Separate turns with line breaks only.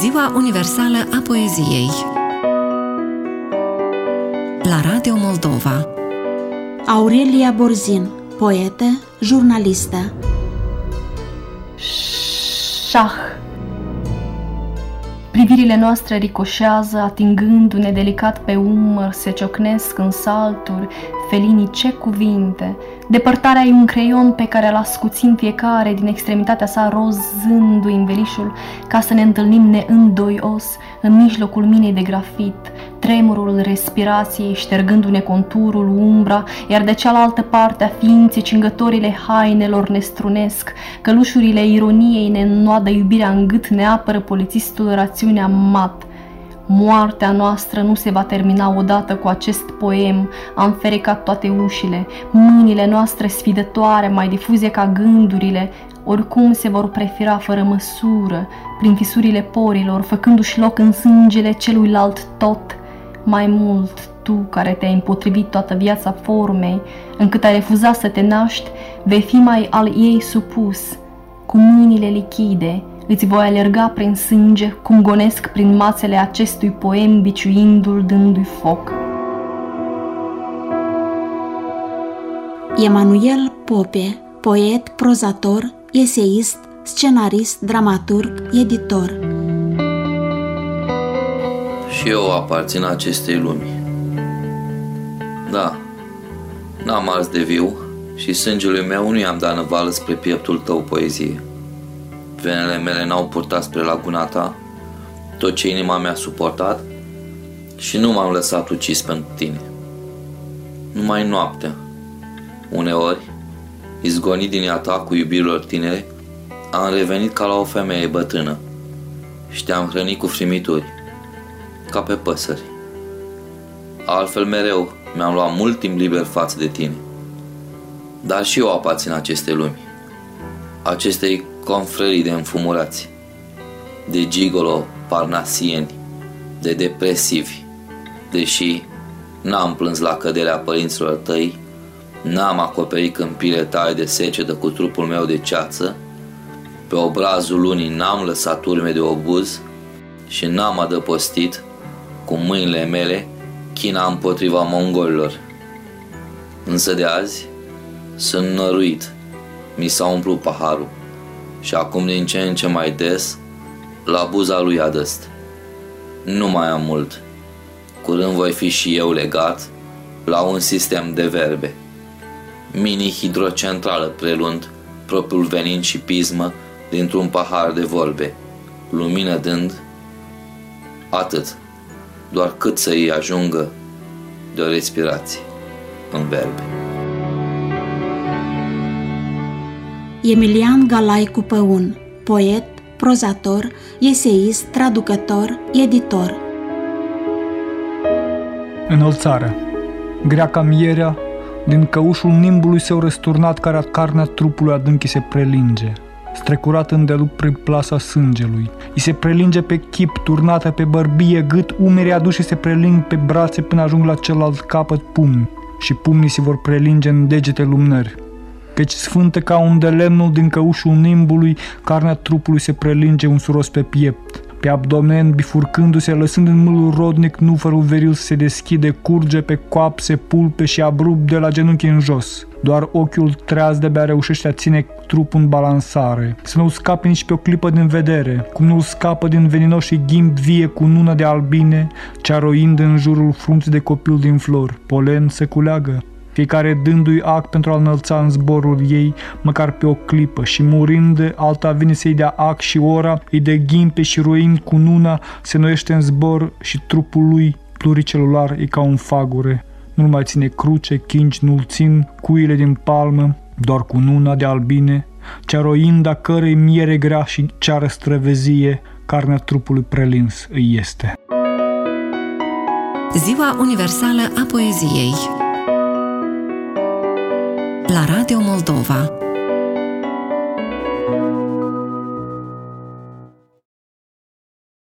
Ziua Universală a Poeziei. La Radio Moldova.
Aurelia Borzin, poetă, jurnalistă.
Șah. Privirile noastre ricoșează, atingându-ne delicat pe umăr, se ciocnesc în salturi, felinii ce cuvinte. Depărtarea e un creion pe care îl ascuțim fiecare din extremitatea sa rozându-i învelișul ca să ne întâlnim neîndoios în mijlocul minei de grafit, tremurul respirației ștergându-ne conturul, umbra, iar de cealaltă parte a ființei cingătorile hainelor ne strunesc, călușurile ironiei ne înnoadă iubirea în gât, ne apără polițistul rațiunea mat. Moartea noastră nu se va termina odată cu acest poem, am ferecat toate ușile, mâinile noastre sfidătoare, mai difuze ca gândurile, oricum se vor prefera fără măsură, prin fisurile porilor, făcându-și loc în sângele celuilalt tot, mai mult tu care te-ai împotrivit toată viața formei, încât ai refuzat să te naști, vei fi mai al ei supus, cu mâinile lichide, îți voi alerga prin sânge, cum gonesc prin mațele acestui poem, biciuindu-l dându-i foc.
Emanuel Pope, poet, prozator, eseist, scenarist, dramaturg, editor.
Și eu aparțin acestei lumi. Da, n-am ars de viu și sângelui meu nu i-am dat năvală spre pieptul tău poezie. Venele mele n-au purtat spre laguna ta, tot ce inima mea a suportat și nu m-am lăsat ucis pentru tine. Numai noaptea, uneori, izgonit din ea ta cu iubirilor tinere, am revenit ca la o femeie bătrână și te-am hrănit cu frimituri, ca pe păsări. Altfel mereu mi-am luat mult timp liber față de tine. Dar și eu aparțin acestei lumi, acestei confrării de înfumurați, de gigolo parnasieni, de depresivi, deși n-am plâns la căderea părinților tăi, n-am acoperit câmpile tale de secetă cu trupul meu de ceață, pe obrazul lunii n-am lăsat urme de obuz și n-am adăpostit cu mâinile mele china împotriva mongolilor. Însă de azi sunt năruit, mi s-a umplut paharul și acum din ce în ce mai des la buza lui adăst. Nu mai am mult. Curând voi fi și eu legat la un sistem de verbe. Mini-hidrocentrală prelund propriul venin și pismă dintr-un pahar de vorbe, lumină dând atât, doar cât să îi ajungă de o respirație în verbe.
Emilian Galaicu Păun, poet, prozator, eseist, traducător, editor.
Înălțarea Grea ca mierea, din căușul nimbului său răsturnat care carnea trupului adânchi se prelinge, strecurat îndelup prin plasa sângelui. I se prelinge pe chip, turnată pe bărbie, gât, umeri aduși se preling pe brațe până ajung la celălalt capăt pumni și pumnii se vor prelinge în degete lumnări căci sfântă ca un de lemnul din căușul nimbului, carnea trupului se prelinge un suros pe piept. Pe abdomen, bifurcându-se, lăsând în mâlul rodnic nufărul veril să se deschide, curge pe coapse, pulpe și abrupt de la genunchi în jos. Doar ochiul treaz de-abia reușește a ține trupul în balansare, să nu scape nici pe o clipă din vedere, cum nu scapă din veninoșii ghimb vie cu nună de albine, cearoind în jurul frunții de copil din flori. Polen se culeagă, fiecare dându-i act pentru a înălța în zborul ei, măcar pe o clipă, și murind, alta vine să-i dea act și ora, îi de ghimpe și roind cu nuna, se noiește în zbor și trupul lui pluricelular e ca un fagure. Nu mai ține cruce, chinci, nu-l țin, cuile din palmă, doar cu nuna de albine, cea roinda cărei miere grea și ceară străvezie, carnea trupului prelins îi este.
Ziua Universală a Poeziei la Radio Moldova